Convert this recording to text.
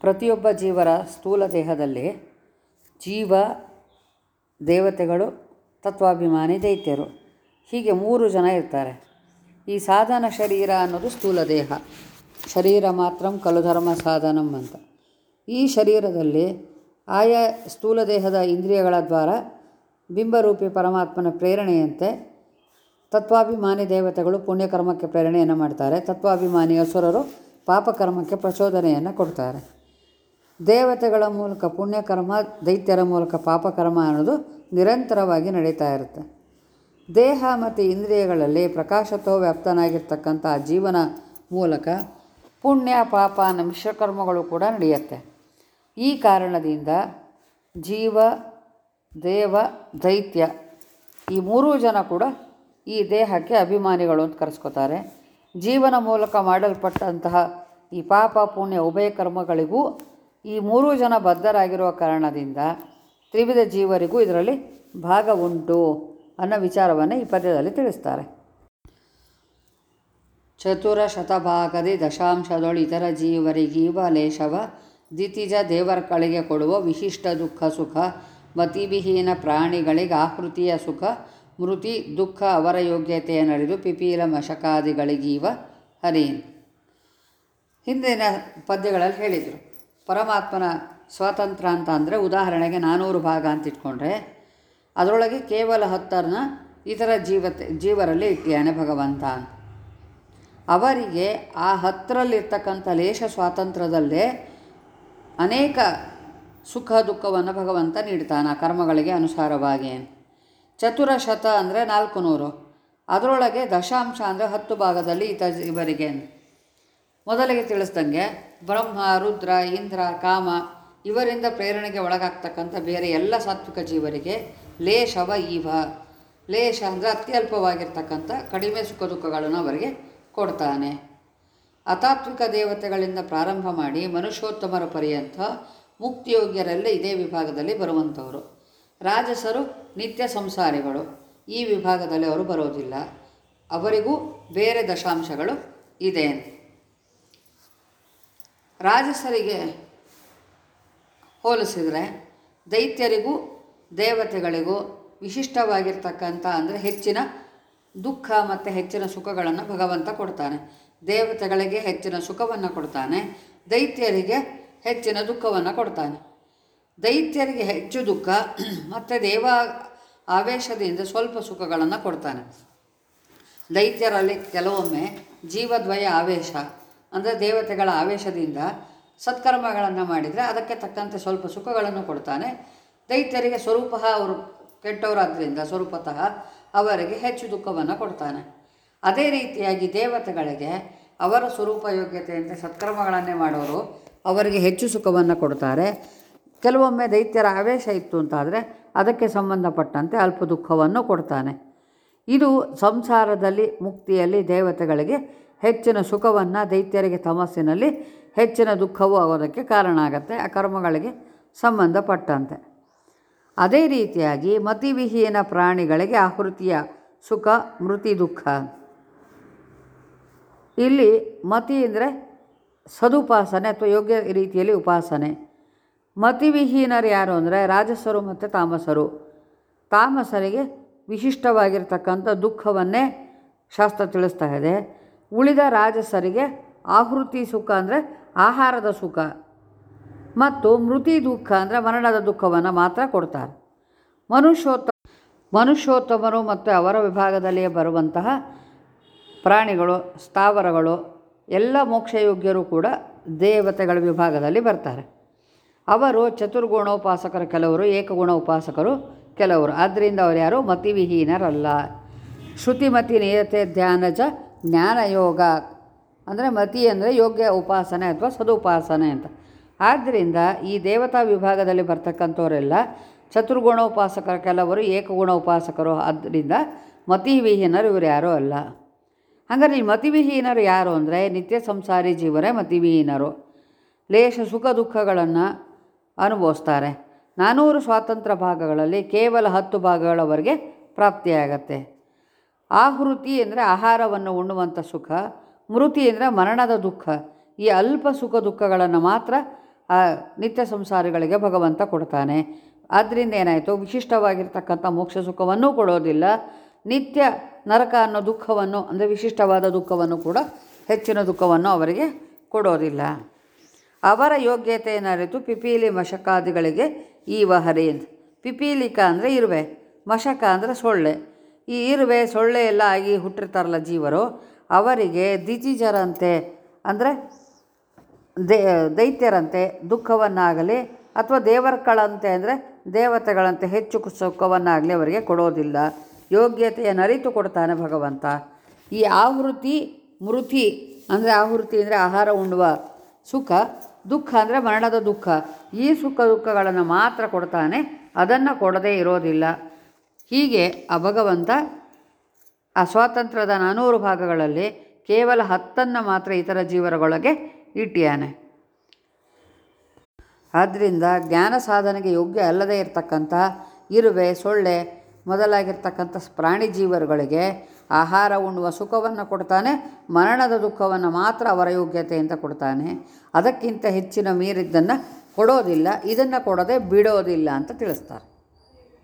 ಪ್ರತಿಯೊಬ್ಬ ಜೀವರ ಸ್ಥೂಲ ದೇಹದಲ್ಲಿ ಜೀವ, ದೇವತೆಗಳು, ತತ್ವಾಭಿಮಾನಿ, ದೈತ್ಯರು. ಹೀಗೆ ಮೂರು ಜನ ಇರ್ತಾರೆ. ಈ ಸಾಧನ ಶರೀರ ಅನ್ನೋದು ಸ್ಥೂಲ ದೇಹ. ಶರೀರ ಮಾತ್ರಂ ಕಲುಧರ್ಮ ಸಾಧನಂ ಅಂತ. ಈ ಶರೀರದಲ್ಲಿ ಆಯಾ ಸ್ಥೂಲ ದೇಹದ ಇಂದ್ರಿಯಗಳ ದ್ವಾರ ಬಿಂಬರೂಪಿ ಪರಮಾತ್ಮನ ಪ್ರೇರಣೆಯಂತೆ ತತ್ವಾಭಿಮಾನಿ ದೇವತೆಗಳು ಪುಣ್ಯಕರ್ಮಕ್ಕೆ ಪ್ರೇರಣೆಯನ್ನು ಮಾಡ್ತಾರೆ. ತತ್ವಾಭಿಮಾನಿ ಅಸುರರು ಪಾಪಕರ್ಮಕ್ಕೆ ಪ್ರಚೋದನೆಯನ್ನು ಕೊಡ್ತಾರೆ. ದೇವತೆಗಳ ಮೂಲಕ ಪುಣ್ಯಕರ್ಮ, ದೈತ್ಯರ ಮೂಲಕ ಪಾಪಕರ್ಮ ಅನ್ನೋದು ನಿರಂತರವಾಗಿ ನಡೀತಾ ಇರುತ್ತೆ. ದೇಹ ಮತ್ತು ಇಂದ್ರಿಯಗಳಲ್ಲಿ ಪ್ರಕಾಶತ್ವ ವ್ಯಾಪ್ತನಾಗಿರ್ತಕ್ಕಂಥ ಜೀವನ ಮೂಲಕ ಪುಣ್ಯ, ಪಾಪ ಅನ್ನೋ ಮಿಶ್ರಕರ್ಮಗಳು ಕೂಡ ನಡೆಯುತ್ತೆ. ಈ ಕಾರಣದಿಂದ ಜೀವ, ದೇವ, ದೈತ್ಯ ಈ ಮೂರೂ ಜನ ಕೂಡ ಈ ದೇಹಕ್ಕೆ ಅಭಿಮಾನಿಗಳು ಅಂತ ಕರೆಸ್ಕೋತಾರೆ. ಜೀವನ ಮೂಲಕ ಮಾಡಲ್ಪಟ್ಟಂತಹ ಈ ಪಾಪ, ಪುಣ್ಯ, ಉಭಯ ಕರ್ಮಗಳಿಗೂ ಈ ಮೂರೂ ಜನ ಬದ್ಧರಾಗಿರುವ ಕಾರಣದಿಂದ ತ್ರಿವಿಧ ಜೀವರಿಗೂ ಇದರಲ್ಲಿ ಭಾಗ ಉಂಟು ಅನ್ನೋ ವಿಚಾರವನ್ನು ಈ ಪದ್ಯದಲ್ಲಿ ತಿಳಿಸ್ತಾರೆ. ಚತುರ ಶತಭಾಗದಿ ದಶಾಂಶದೊಳು ಇತರ ಜೀವರಿಗೀವ ಲೇಷವ ದಿತಿಜ ದೇವರ ಕಳಿಗೆ ಕೊಡುವ ವಿಶಿಷ್ಟ ದುಃಖ ಸುಖ, ಮತಿವಿಹೀನ ಪ್ರಾಣಿಗಳಿಗೆ ಆಕೃತಿಯ ಸುಖ, ಮೃತಿ ದುಃಖ ಅವರ ಯೋಗ್ಯತೆಯ ನಡೆದು ಪಿಪೀಲ ಮಶಕಾದಿಗಳಿಗೀವ ಹರಿನ್ ಹಿಂದಿನ ಪದ್ಯಗಳಲ್ಲಿ ಹೇಳಿದರು. ಪರಮಾತ್ಮನ ಸ್ವಾತಂತ್ರ್ಯ ಅಂತ ಅಂದರೆ ಉದಾಹರಣೆಗೆ ನಾನೂರು ಭಾಗ ಅಂತ ಇಟ್ಕೊಂಡ್ರೆ, ಅದರೊಳಗೆ ಕೇವಲ ಹತ್ತರನ್ನ ಇತರ ಜೀವತೆ, ಜೀವರಲ್ಲಿ ಇಟ್ಟಿಯಾನೆ ಭಗವಂತ. ಅವರಿಗೆ ಆ ಹತ್ತರಲ್ಲಿರ್ತಕ್ಕಂಥ ಲೇಷ ಸ್ವಾತಂತ್ರ್ಯದಲ್ಲೇ ಅನೇಕ ಸುಖ ದುಃಖವನ್ನು ಭಗವಂತ ನೀಡ್ತಾನೆ ಕರ್ಮಗಳಿಗೆ ಅನುಸಾರವಾಗಿ. ಚತುರ ಶತ ಅಂದರೆ ನಾಲ್ಕು ನೂರು ಅದರೊಳಗೆ ದಶಾಂಶ ಅಂದರೆ ಹತ್ತು ಭಾಗದಲ್ಲಿ ಈತ ಇವರಿಗೆ. ಮೊದಲಿಗೆ ತಿಳಿಸ್ದಂಗೆ ಬ್ರಹ್ಮ, ರುದ್ರ, ಇಂದ್ರ, ಕಾಮ ಇವರಿಂದ ಪ್ರೇರಣೆಗೆ ಒಳಗಾಗ್ತಕ್ಕಂಥ ಬೇರೆ ಎಲ್ಲ ಸಾತ್ವಿಕ ಜೀವರಿಗೆ ಲೇಷವ ಈವ. ಲೇಷ ಅಂದರೆ ಅತ್ಯಲ್ಪವಾಗಿರ್ತಕ್ಕಂಥ ಕಡಿಮೆ ಸುಖ ದುಃಖಗಳನ್ನು ಅವರಿಗೆ ಕೊಡ್ತಾನೆ. ಅತಾತ್ವಿಕ ದೇವತೆಗಳಿಂದ ಪ್ರಾರಂಭ ಮಾಡಿ ಮನುಷ್ಯೋತ್ತಮರ ಪರ್ಯಂತ ಮುಕ್ತಿಯೋಗ್ಯರೆಲ್ಲ ಇದೇ ವಿಭಾಗದಲ್ಲಿ ಬರುವಂಥವರು. ರಾಜಸರು ನಿತ್ಯ ಸಂಸಾರಿಗಳು. ಈ ವಿಭಾಗದಲ್ಲಿ ಅವರು ಬರೋದಿಲ್ಲ. ಅವರಿಗೂ ಬೇರೆ ದಶಾಂಶಗಳು ಇದೆ ರಾಜಸರಿಗೆ ಹೋಲಿಸಿದರೆ ದೈತ್ಯರಿಗೂ ದೇವತೆಗಳಿಗೂ ವಿಶಿಷ್ಟವಾಗಿರ್ತಕ್ಕಂಥ ಅಂದರೆ ಹೆಚ್ಚಿನ ದುಃಖ ಮತ್ತು ಹೆಚ್ಚಿನ ಸುಖಗಳನ್ನು ಭಗವಂತ ಕೊಡ್ತಾನೆ. ದೇವತೆಗಳಿಗೆ ಹೆಚ್ಚಿನ ಸುಖವನ್ನು ಕೊಡ್ತಾನೆ. ದೈತ್ಯರಿಗೆ ಹೆಚ್ಚಿನ ದುಃಖವನ್ನು ಕೊಡ್ತಾನೆ. ದೈತ್ಯರಿಗೆ ಹೆಚ್ಚು ದುಃಖ ಮತ್ತು ದೇವ ಆವೇಶದಿಂದ ಸ್ವಲ್ಪ ಸುಖಗಳನ್ನು ಕೊಡ್ತಾನೆ. ದೈತ್ಯರಲ್ಲಿ ಕೆಲವೊಮ್ಮೆ ಜೀವದ್ವಯ ಆವೇಶ ಅಂದರೆ ದೇವತೆಗಳ ಆವೇಶದಿಂದ ಸತ್ಕರ್ಮಗಳನ್ನು ಮಾಡಿದರೆ ಅದಕ್ಕೆ ತಕ್ಕಂತೆ ಸ್ವಲ್ಪ ಸುಖಗಳನ್ನು ಕೊಡ್ತಾನೆ. ದೈತ್ಯರಿಗೆ ಸ್ವರೂಪ ಅವರು ಕೆಟ್ಟವರಾದ್ದರಿಂದ ಸ್ವರೂಪತಃ ಅವರಿಗೆ ಹೆಚ್ಚು ದುಃಖವನ್ನು ಕೊಡ್ತಾನೆ. ಅದೇ ರೀತಿಯಾಗಿ ದೇವತೆಗಳಿಗೆ ಅವರ ಸ್ವರೂಪ ಯೋಗ್ಯತೆಯಂತೆ ಸತ್ಕರ್ಮಗಳನ್ನೇ ಮಾಡೋರು ಅವರಿಗೆ ಹೆಚ್ಚು ಸುಖವನ್ನು ಕೊಡ್ತಾರೆ. ಕೆಲವೊಮ್ಮೆ ದೈತ್ಯರ ಆವೇಶ ಇತ್ತು ಅಂತಾದರೆ ಅದಕ್ಕೆ ಸಂಬಂಧಪಟ್ಟಂತೆ ಅಲ್ಪ ದುಃಖವನ್ನು ಕೊಡ್ತಾನೆ. ಇದು ಸಂಸಾರದಲ್ಲಿ, ಮುಕ್ತಿಯಲ್ಲಿ ದೇವತೆಗಳಿಗೆ ಹೆಚ್ಚಿನ ಸುಖವನ್ನು ದೈತ್ಯರಿಗೆ ತಮಸ್ಸಿನಲ್ಲಿ ಹೆಚ್ಚಿನ ದುಃಖವು ಆಗೋದಕ್ಕೆ ಕಾರಣ ಆಗುತ್ತೆ ಆ ಕರ್ಮಗಳಿಗೆ ಸಂಬಂಧಪಟ್ಟಂತೆ. ಅದೇ ರೀತಿಯಾಗಿ ಮತಿವಿಹೀನ ಪ್ರಾಣಿಗಳಿಗೆ ಆಹೃತಿಯ ಸುಖ, ಮೃತಿ ದುಃಖ. ಇಲ್ಲಿ ಮತಿ ಅಂದರೆ ಸದುಪಾಸನೆ ಅಥವಾ ಯೋಗ್ಯ ರೀತಿಯಲ್ಲಿ ಉಪಾಸನೆ. ಮತಿವಿಹೀನರು ಯಾರು ಅಂದರೆ ರಾಜಸರು ಮತ್ತು ತಾಮಸರು. ತಾಮಸರಿಗೆ ವಿಶಿಷ್ಟವಾಗಿರ್ತಕ್ಕಂಥ ದುಃಖವನ್ನೇ ಶಾಸ್ತ್ರ ತಿಳಿಸ್ತಾ ಇದೆ. ಉಳಿದ ರಾಜಸರಿಗೆ ಆಹೃತಿ ಸುಖ ಅಂದರೆ ಆಹಾರದ ಸುಖ. ಮತ್ತು ಮೃತಿ ದುಃಖ ಅಂದರೆ ಮರಣದ ದುಃಖವನ್ನು ಮಾತ್ರ ಕೊಡ್ತಾರೆ. ಮನುಷ್ಯೋತ್ತ ಮನುಷ್ಯೋತ್ತಮರು ಮತ್ತು ಅವರ ವಿಭಾಗದಲ್ಲಿಯೇ ಬರುವಂತಹ ಪ್ರಾಣಿಗಳು, ಸ್ಥಾವರಗಳು, ಎಲ್ಲ ಮೋಕ್ಷಯೋಗ್ಯರು ಕೂಡ ದೇವತೆಗಳ ವಿಭಾಗದಲ್ಲಿ ಬರ್ತಾರೆ. ಅವರು ಚತುರ್ಗುಣ ಉಪಾಸಕರು ಕೆಲವರು ಏಕಗುಣ ಉಪಾಸಕರು ಕೆಲವರು. ಆದ್ದರಿಂದ ಅವರು ಯಾರು ಮತಿವಿಹೀನರಲ್ಲ. ಶ್ರುತಿಮತಿ ನಿಯತೆ ಧ್ಯಾನಜ ಜ್ಞಾನಯೋಗ ಅಂದರೆ ಮತಿ ಅಂದರೆ ಯೋಗ್ಯ ಉಪಾಸನೆ ಅಥವಾ ಸದುಪಾಸನೆ ಅಂತ. ಆದ್ದರಿಂದ ಈ ದೇವತಾ ವಿಭಾಗದಲ್ಲಿ ಬರ್ತಕ್ಕಂಥವರೆಲ್ಲ ಚತುರ್ಗುಣ ಉಪಾಸಕರ ಕೆಲವರು ಏಕಗುಣ ಉಪಾಸಕರು ಆದ್ದರಿಂದ ಮತಿವಿಹೀನರು ಇವರು ಯಾರೂ ಅಲ್ಲ. ಹಾಗಾದ್ರೆ ಈ ಮತಿವಿಹೀನರು ಯಾರು ಅಂದರೆ ನಿತ್ಯ ಸಂಸಾರಿ ಜೀವನೇ ಮತಿವಿಹೀನರು. ಲೇಷ ಸುಖ ದುಃಖಗಳನ್ನು ಅನುಭವಿಸ್ತಾರೆ. ನಾನೂರು ಸ್ವಾತಂತ್ರ್ಯ ಭಾಗಗಳಲ್ಲಿ ಕೇವಲ ಹತ್ತು ಭಾಗಗಳವರೆಗೆ ಪ್ರಾಪ್ತಿಯಾಗತ್ತೆ. ಆಹೃತಿ ಅಂದರೆ ಆಹಾರವನ್ನು ಉಣ್ಣುವಂಥ ಸುಖ, ಮೃತಿ ಅಂದರೆ ಮರಣದ ದುಃಖ. ಈ ಅಲ್ಪ ಸುಖ ದುಃಖಗಳನ್ನು ಮಾತ್ರ ನಿತ್ಯ ಸಂಸಾರಿಗಳಿಗೆ ಭಗವಂತ ಕೊಡ್ತಾನೆ. ಆದ್ದರಿಂದ ಏನಾಯಿತು? ವಿಶಿಷ್ಟವಾಗಿರ್ತಕ್ಕಂಥ ಮೋಕ್ಷ ಸುಖವನ್ನೂ ಕೊಡೋದಿಲ್ಲ. ನಿತ್ಯ ನರಕ ಅನ್ನೋ ದುಃಖವನ್ನು, ಅಂದರೆ ವಿಶಿಷ್ಟವಾದ ದುಃಖವನ್ನು ಕೂಡ ಹೆಚ್ಚಿನ ದುಃಖವನ್ನು ಅವರಿಗೆ ಕೊಡೋದಿಲ್ಲ. ಅವರ ಅರಿತು ಪಿಪೀಲಿ ಮಶಕಾದಿಗಳಿಗೆ ಈ ಅಂತ. ಪಿಪೀಲಿಕ ಅಂದರೆ ಇರುವೆ, ಮಶಕ ಅಂದರೆ ಸೊಳ್ಳೆ. ಈ ಇರುವೆ ಸೊಳ್ಳೆ ಎಲ್ಲ ಆಗಿ ಹುಟ್ಟಿರ್ತಾರಲ್ಲ ಜೀವರು, ಅವರಿಗೆ ದಿಜಿಜರಂತೆ, ಅಂದರೆ ದೇ, ದೈತ್ಯರಂತೆ ದುಃಖವನ್ನಾಗಲಿ ಅಥವಾ ದೇವರ್ಗಳಂತೆ, ಅಂದರೆ ದೇವತೆಗಳಂತೆ ಹೆಚ್ಚು ಸುಖವನ್ನಾಗಲಿ ಅವರಿಗೆ ಕೊಡೋದಿಲ್ಲ. ಯೋಗ್ಯತೆಯನ್ನು ಅರಿತು ಕೊಡ್ತಾನೆ ಭಗವಂತ. ಈ ಆವೃತ್ತಿ, ಮೃತಿ, ಅಂದರೆ ಆವೃತ್ತಿ ಅಂದರೆ ಆಹಾರ ಉಣ್ಣುವ ಸುಖ, ದುಃಖ ಅಂದರೆ ಮರಣದ ದುಃಖ. ಈ ಸುಖ ದುಃಖಗಳನ್ನು ಮಾತ್ರ ಕೊಡ್ತಾನೆ, ಅದನ್ನು ಕೊಡದೇ ಇರೋದಿಲ್ಲ. ಹೀಗೆ ಆ ಭಗವಂತ ಆ ಸ್ವಾತಂತ್ರ್ಯದ ನಾನೂರು ಭಾಗಗಳಲ್ಲಿ ಕೇವಲ ಹತ್ತನ್ನು ಮಾತ್ರ ಇತರ ಜೀವರೊಳಗೆ ಇಟ್ಟಿಯಾನೆ. ಆದ್ದರಿಂದ ಜ್ಞಾನ ಸಾಧನೆಗೆ ಯೋಗ್ಯ ಅಲ್ಲದೇ ಇರತಕ್ಕಂಥ ಇರುವೆ, ಸೊಳ್ಳೆ ಮೊದಲಾಗಿರ್ತಕ್ಕಂಥ ಪ್ರಾಣಿ ಜೀವರುಗಳಿಗೆ ಆಹಾರ ಉಣ್ಣುವ ಸುಖವನ್ನು ಕೊಡ್ತಾನೆ, ಮರಣದ ದುಃಖವನ್ನು ಮಾತ್ರ ಅವರ ಯೋಗ್ಯತೆ ಅಂತ ಕೊಡ್ತಾನೆ. ಅದಕ್ಕಿಂತ ಹೆಚ್ಚಿನ ಮೀರಿದ್ದನ್ನು ಕೊಡೋದಿಲ್ಲ, ಇದನ್ನು ಕೊಡದೆ ಬಿಡೋದಿಲ್ಲ ಅಂತ ತಿಳಿಸ್ತಾರೆ.